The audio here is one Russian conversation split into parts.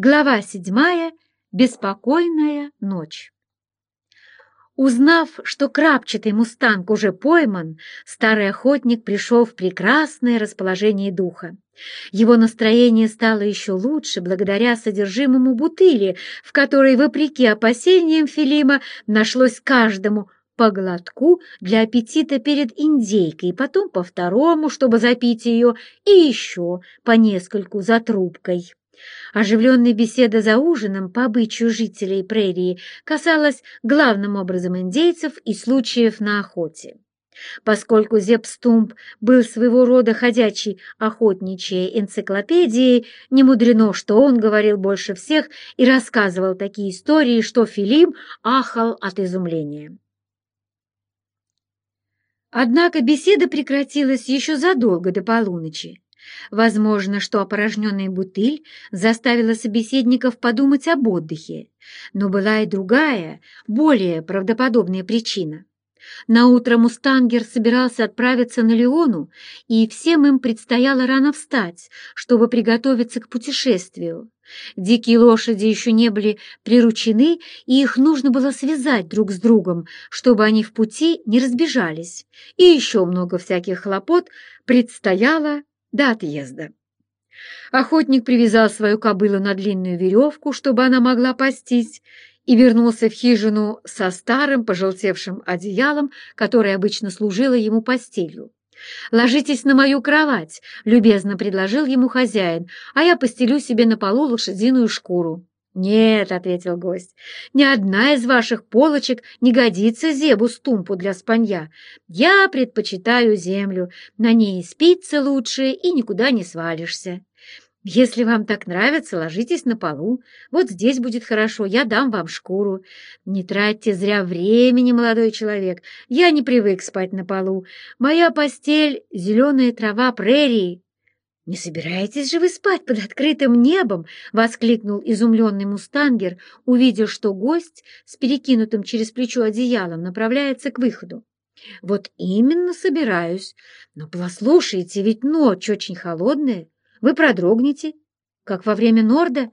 Глава седьмая. Беспокойная ночь. Узнав, что крапчатый мустанг уже пойман, старый охотник пришел в прекрасное расположение духа. Его настроение стало еще лучше благодаря содержимому бутыли, в которой, вопреки опасениям Филима, нашлось каждому по глотку для аппетита перед индейкой, потом по второму, чтобы запить ее, и еще по нескольку за трубкой. Оживленная беседа за ужином по обычаю жителей прерии касалась главным образом индейцев и случаев на охоте. Поскольку Зепстумп был своего рода ходячей охотничьей энциклопедией, не мудрено, что он говорил больше всех и рассказывал такие истории, что Филим ахал от изумления. Однако беседа прекратилась еще задолго до полуночи. Возможно, что опорожненная бутыль заставила собеседников подумать об отдыхе, но была и другая, более правдоподобная причина. Наутро Мустангер собирался отправиться на Леону, и всем им предстояло рано встать, чтобы приготовиться к путешествию. Дикие лошади еще не были приручены, и их нужно было связать друг с другом, чтобы они в пути не разбежались. И еще много всяких хлопот предстояло до отъезда. Охотник привязал свою кобылу на длинную веревку, чтобы она могла пастись, и вернулся в хижину со старым пожелтевшим одеялом, которое обычно служило ему постелью. «Ложитесь на мою кровать», — любезно предложил ему хозяин, «а я постелю себе на полу лошадиную шкуру». «Нет», — ответил гость, — «ни одна из ваших полочек не годится зебу стумпу для спанья. Я предпочитаю землю, на ней спится лучше и никуда не свалишься. Если вам так нравится, ложитесь на полу. Вот здесь будет хорошо, я дам вам шкуру. Не тратьте зря времени, молодой человек. Я не привык спать на полу. Моя постель — зеленая трава прерии». «Не собираетесь же вы спать под открытым небом?» — воскликнул изумленный мустангер, увидев, что гость с перекинутым через плечо одеялом направляется к выходу. «Вот именно собираюсь. Но послушайте, ведь ночь очень холодная. Вы продрогнете, как во время норда.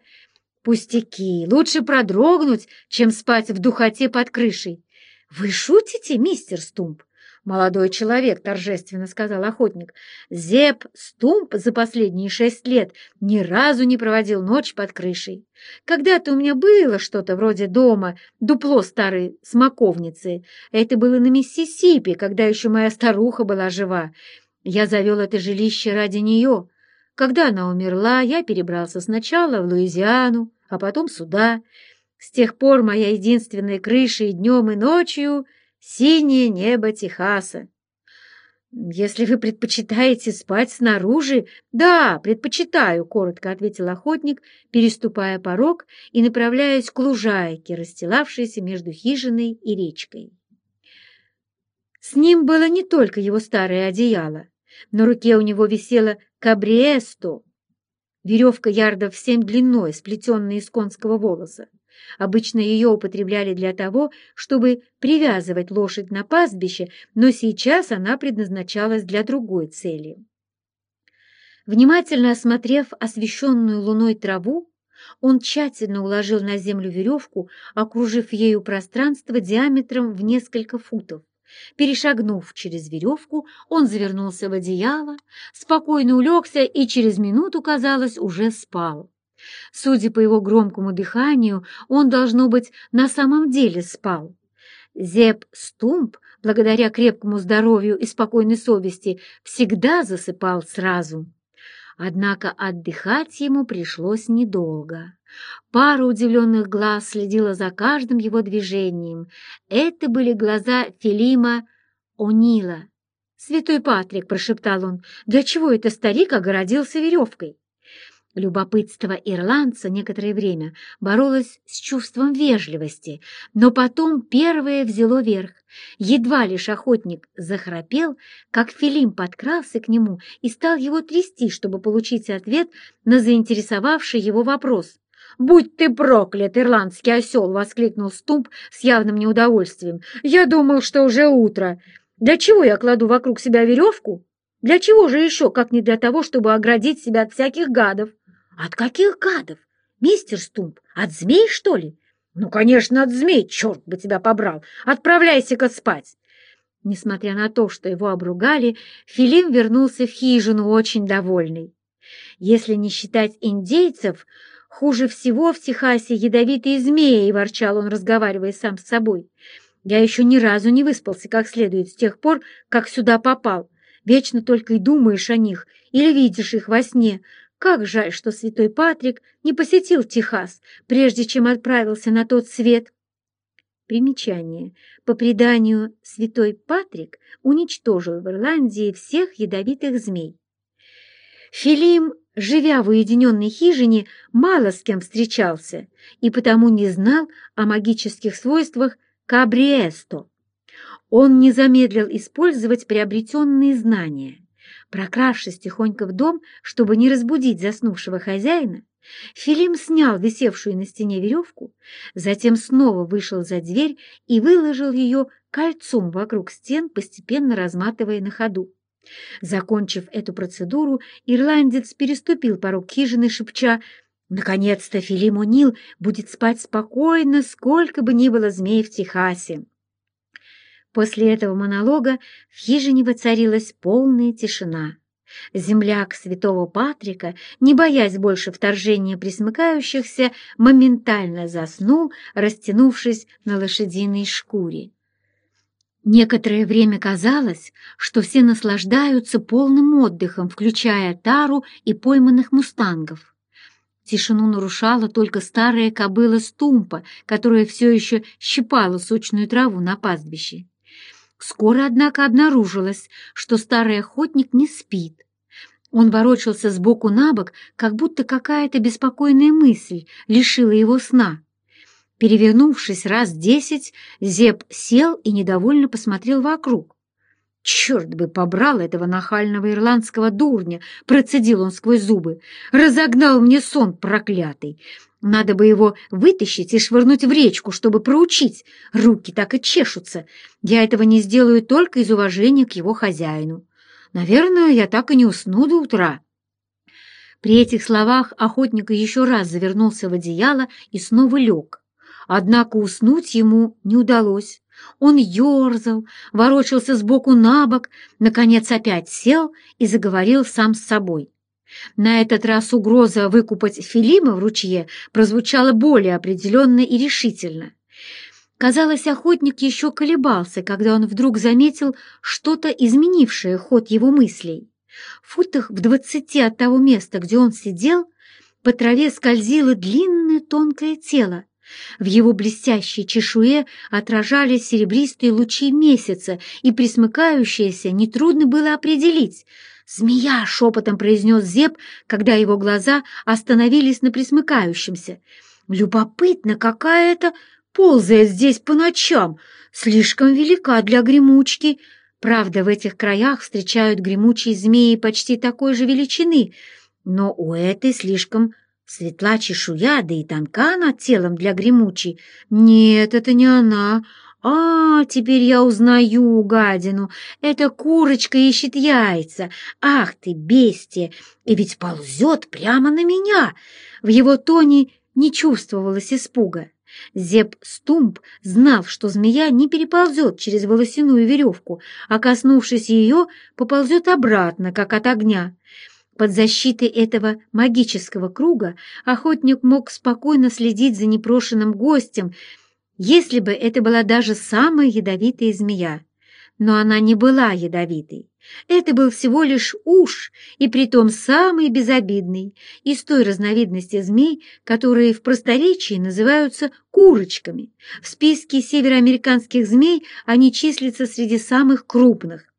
Пустяки, лучше продрогнуть, чем спать в духоте под крышей. Вы шутите, мистер Стумп? «Молодой человек», — торжественно сказал охотник, — «Зеп Стумп за последние шесть лет ни разу не проводил ночь под крышей. Когда-то у меня было что-то вроде дома, дупло старой смоковницы. Это было на Миссисипи, когда еще моя старуха была жива. Я завел это жилище ради нее. Когда она умерла, я перебрался сначала в Луизиану, а потом сюда. С тех пор моя единственная крыша и днем, и ночью — синее небо Техаса. «Если вы предпочитаете спать снаружи...» «Да, предпочитаю», — коротко ответил охотник, переступая порог и направляясь к лужайке, расстилавшейся между хижиной и речкой. С ним было не только его старое одеяло. На руке у него висела кабриесто, веревка ярдов семь длиной, сплетенная из конского волоса. Обычно ее употребляли для того, чтобы привязывать лошадь на пастбище, но сейчас она предназначалась для другой цели. Внимательно осмотрев освещенную луной траву, он тщательно уложил на землю веревку, окружив ею пространство диаметром в несколько футов. Перешагнув через веревку, он завернулся в одеяло, спокойно улегся и через минуту, казалось, уже спал. Судя по его громкому дыханию, он, должно быть, на самом деле спал. Зеп Стумп, благодаря крепкому здоровью и спокойной совести, всегда засыпал сразу. Однако отдыхать ему пришлось недолго. Пара удивленных глаз следила за каждым его движением. Это были глаза Филима О'Нила. «Святой Патрик», — прошептал он, — «для чего это старик огородился веревкой?» Любопытство ирландца некоторое время боролось с чувством вежливости, но потом первое взяло верх. Едва лишь охотник захрапел, как Филим подкрался к нему и стал его трясти, чтобы получить ответ на заинтересовавший его вопрос. «Будь ты проклят, ирландский осел!» — воскликнул Стумп с явным неудовольствием. «Я думал, что уже утро. Для чего я кладу вокруг себя веревку? Для чего же еще, как не для того, чтобы оградить себя от всяких гадов?» «От каких гадов? мистер Стумп, от змей, что ли?» «Ну, конечно, от змей, черт бы тебя побрал! Отправляйся-ка спать!» Несмотря на то, что его обругали, Филим вернулся в хижину очень довольный. Если не считать индейцев, хуже всего в Техасе ядовитые змеи, — ворчал он, разговаривая сам с собой. Я еще ни разу не выспался как следует с тех пор, как сюда попал. Вечно только и думаешь о них или видишь их во сне. Как жаль, что святой Патрик не посетил Техас, прежде чем отправился на тот свет. Примечание. По преданию, святой Патрик уничтожил в Ирландии всех ядовитых змей. Филим, живя в уединенной хижине, мало с кем встречался и потому не знал о магических свойствах кабриесто. Он не замедлил использовать приобретенные знания. Прокравшись тихонько в дом, чтобы не разбудить заснувшего хозяина, Филим снял висевшую на стене веревку, затем снова вышел за дверь и выложил ее кольцом вокруг стен, постепенно разматывая на ходу. Закончив эту процедуру, ирландец переступил порог хижины, шепча «Наконец-то Филим Унил будет спать спокойно, сколько бы ни было змей в Техасе». После этого монолога в хижине воцарилась полная тишина. Земляк святого Патрика, не боясь больше вторжения присмыкающихся, моментально заснул, растянувшись на лошадиной шкуре. Некоторое время казалось, что все наслаждаются полным отдыхом, включая тару и пойманных мустангов. Тишину нарушала только старая кобыла Стумпа, которая все еще щипала сочную траву на пастбище. Скоро, однако, обнаружилось, что старый охотник не спит. Он ворочался с боку на бок, как будто какая-то беспокойная мысль лишила его сна. Перевернувшись раз десять, Зеб сел и недовольно посмотрел вокруг. «Черт бы побрал этого нахального ирландского дурня!» — процедил он сквозь зубы. «Разогнал мне сон проклятый! Надо бы его вытащить и швырнуть в речку, чтобы проучить. Руки так и чешутся. Я этого не сделаю только из уважения к его хозяину. Наверное, я так и не усну до утра». При этих словах охотник еще раз завернулся в одеяло и снова лег. Однако уснуть ему не удалось. Он ерзал, ворочался сбоку на бок, наконец опять сел и заговорил сам с собой. На этот раз угроза выкупать Филима в ручье прозвучала более определенно и решительно. Казалось, охотник еще колебался, когда он вдруг заметил что-то изменившее ход его мыслей. В футах в двадцати от того места, где он сидел, по траве скользило длинное тонкое тело. В его блестящей чешуе отражались серебристые лучи месяца, и присмыкающееся нетрудно было определить. «Змея!» — шепотом произнес Зеб, когда его глаза остановились на присмыкающемся. «Любопытно, какая-то ползает здесь по ночам, слишком велика для гремучки. Правда, в этих краях встречают гремучие змеи почти такой же величины, но у этой слишком светла чешуя, да и тонка над телом для гремучей. Нет, это не она. А, теперь я узнаю гадину. Эта курочка ищет яйца. Ах ты, бестия! И ведь ползет прямо на меня. В его тоне не чувствовалось испуга. Зеп Стумп знал, что змея не переползет через волосяную веревку, а, коснувшись ее, поползет обратно, как от огня. Под защитой этого магического круга охотник мог спокойно следить за непрошенным гостем, если бы это была даже самая ядовитая змея. Но она не была ядовитой. Это был всего лишь уж, и притом самый безобидный, из той разновидности змей, которые в просторечии называются курочками. В списке североамериканских змей они числятся среди самых крупных.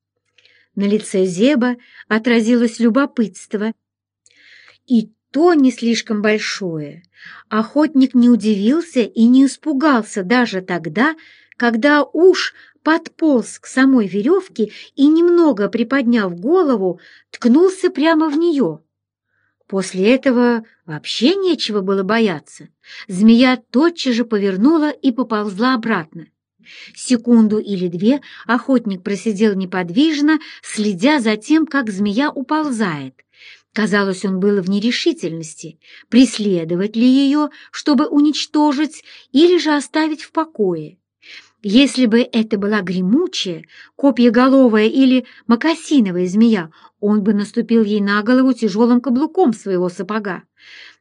На лице Зеба отразилось любопытство, и то не слишком большое. Охотник не удивился и не испугался даже тогда, когда уж подполз к самой веревке и, немного приподняв голову, ткнулся прямо в нее. После этого вообще нечего было бояться. Змея тотчас же повернула и поползла обратно. Секунду или две охотник просидел неподвижно, следя за тем, как змея уползает. Казалось, он был в нерешительности, преследовать ли ее, чтобы уничтожить, или же оставить в покое. Если бы это была гремучая, копьеголовая или мокасиновая змея, он бы наступил ей на голову тяжелым каблуком своего сапога.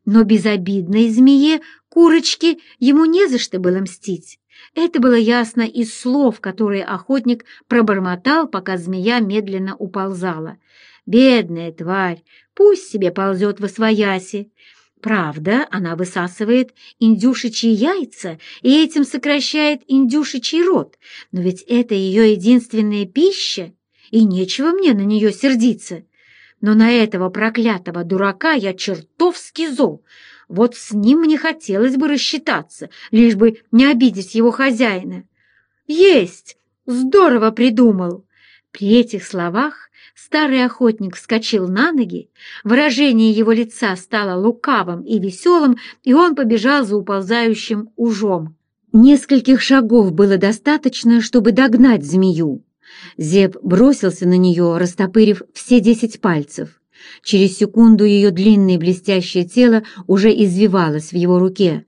Но безобидной змее, курочке, ему не за что было мстить. Это было ясно из слов, которые охотник пробормотал, пока змея медленно уползала. «Бедная тварь! Пусть себе ползет во свояси!» Правда, она высасывает индюшечьи яйца и этим сокращает индюшечий рот, но ведь это ее единственная пища, и нечего мне на нее сердиться. Но на этого проклятого дурака я чертовски зол. Вот с ним мне хотелось бы рассчитаться, лишь бы не обидеть его хозяина. Есть! Здорово придумал! При этих словах Старый охотник вскочил на ноги, выражение его лица стало лукавым и веселым, и он побежал за уползающим ужом. Нескольких шагов было достаточно, чтобы догнать змею. Зеб бросился на нее, растопырив все десять пальцев. Через секунду ее длинное блестящее тело уже извивалось в его руке.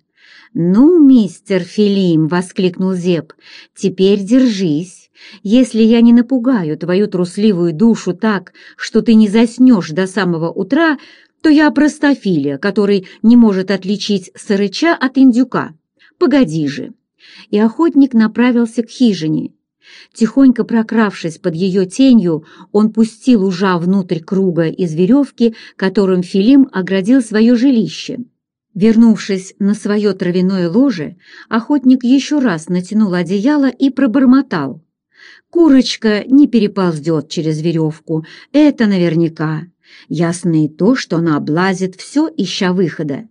«Ну, мистер Филим!» — воскликнул Зеб. «Теперь держись!» Если я не напугаю твою трусливую душу так, что ты не заснешь до самого утра, то я простофилия, который не может отличить сырыча от индюка. Погоди же!» И охотник направился к хижине. Тихонько прокравшись под ее тенью, он пустил ужа внутрь круга из веревки, которым Филим оградил свое жилище. Вернувшись на свое травяное ложе, охотник еще раз натянул одеяло и пробормотал. Курочка не переползет через веревку, это наверняка. Ясно и то, что она облазит все, ища выхода.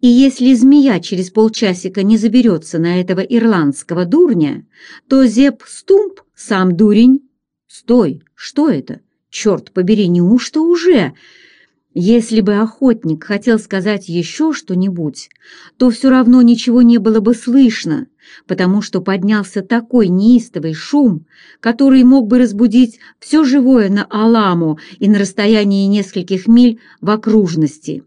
И если змея через полчасика не заберется на этого ирландского дурня, то Зеп Стумп сам дурень. Стой, что это? Черт побери, неужто уже? Если бы охотник хотел сказать еще что-нибудь, то все равно ничего не было бы слышно, потому что поднялся такой неистовый шум, который мог бы разбудить все живое на Аламу и на расстоянии нескольких миль в окружности.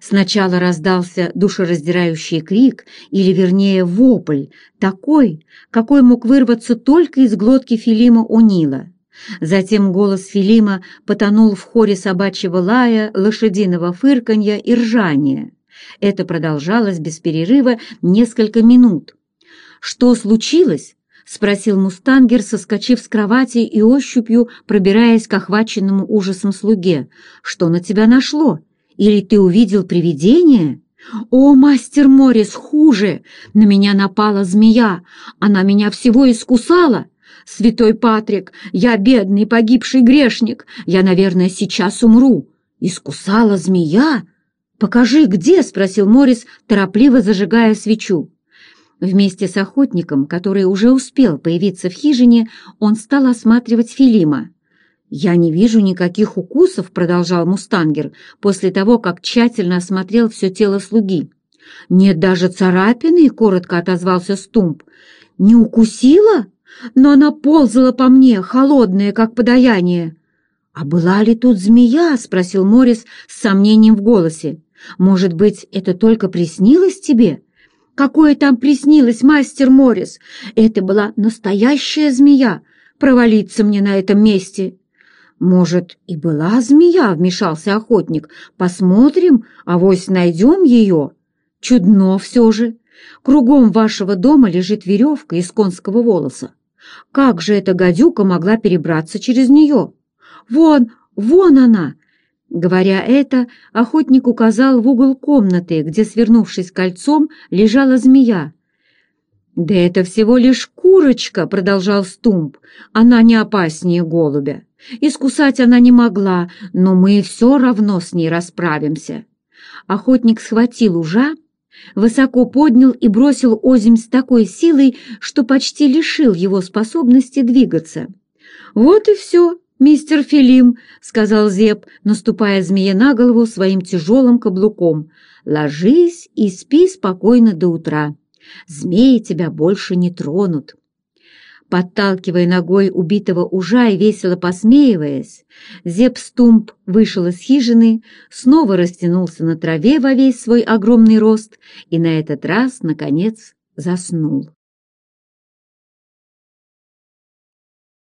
Сначала раздался душераздирающий крик, или вернее вопль, такой, какой мог вырваться только из глотки Филима О'Нила. Затем голос Филима потонул в хоре собачьего лая, лошадиного фырканья и ржания. Это продолжалось без перерыва несколько минут. «Что случилось?» — спросил мустангер, соскочив с кровати и ощупью пробираясь к охваченному ужасом слуге. «Что на тебя нашло? Или ты увидел привидение?» «О, мастер Морис, хуже! На меня напала змея! Она меня всего искусала!» «Святой Патрик, я бедный погибший грешник, я, наверное, сейчас умру». «Искусала змея?» «Покажи, где?» — спросил Морис, торопливо зажигая свечу. Вместе с охотником, который уже успел появиться в хижине, он стал осматривать Филима. «Я не вижу никаких укусов», — продолжал Мустангер, после того, как тщательно осмотрел все тело слуги. «Нет даже царапины», — коротко отозвался Стумп. «Не укусила?» но она ползала по мне, холодная, как подаяние. «А была ли тут змея?» — спросил Морис с сомнением в голосе. «Может быть, это только приснилось тебе?» «Какое там приснилось, мастер Морис? Это была настоящая змея. Провалиться мне на этом месте!» «Может, и была змея?» — вмешался охотник. «Посмотрим, авось найдем ее». «Чудно все же. Кругом вашего дома лежит веревка из конского волоса. Как же эта гадюка могла перебраться через нее? Вон, вон она! Говоря это, охотник указал в угол комнаты, где, свернувшись кольцом, лежала змея. «Да это всего лишь курочка», — продолжал Стумп. «Она не опаснее голубя. Искусать она не могла, но мы все равно с ней расправимся». Охотник схватил ужа высоко поднял и бросил озимь с такой силой, что почти лишил его способности двигаться. «Вот и все, мистер Филим», — сказал Зеб, наступая змее на голову своим тяжелым каблуком. «Ложись и спи спокойно до утра. Змеи тебя больше не тронут». Подталкивая ногой убитого ужа и весело посмеиваясь, Зеп Стумп вышел из хижины, снова растянулся на траве во весь свой огромный рост и на этот раз, наконец, заснул.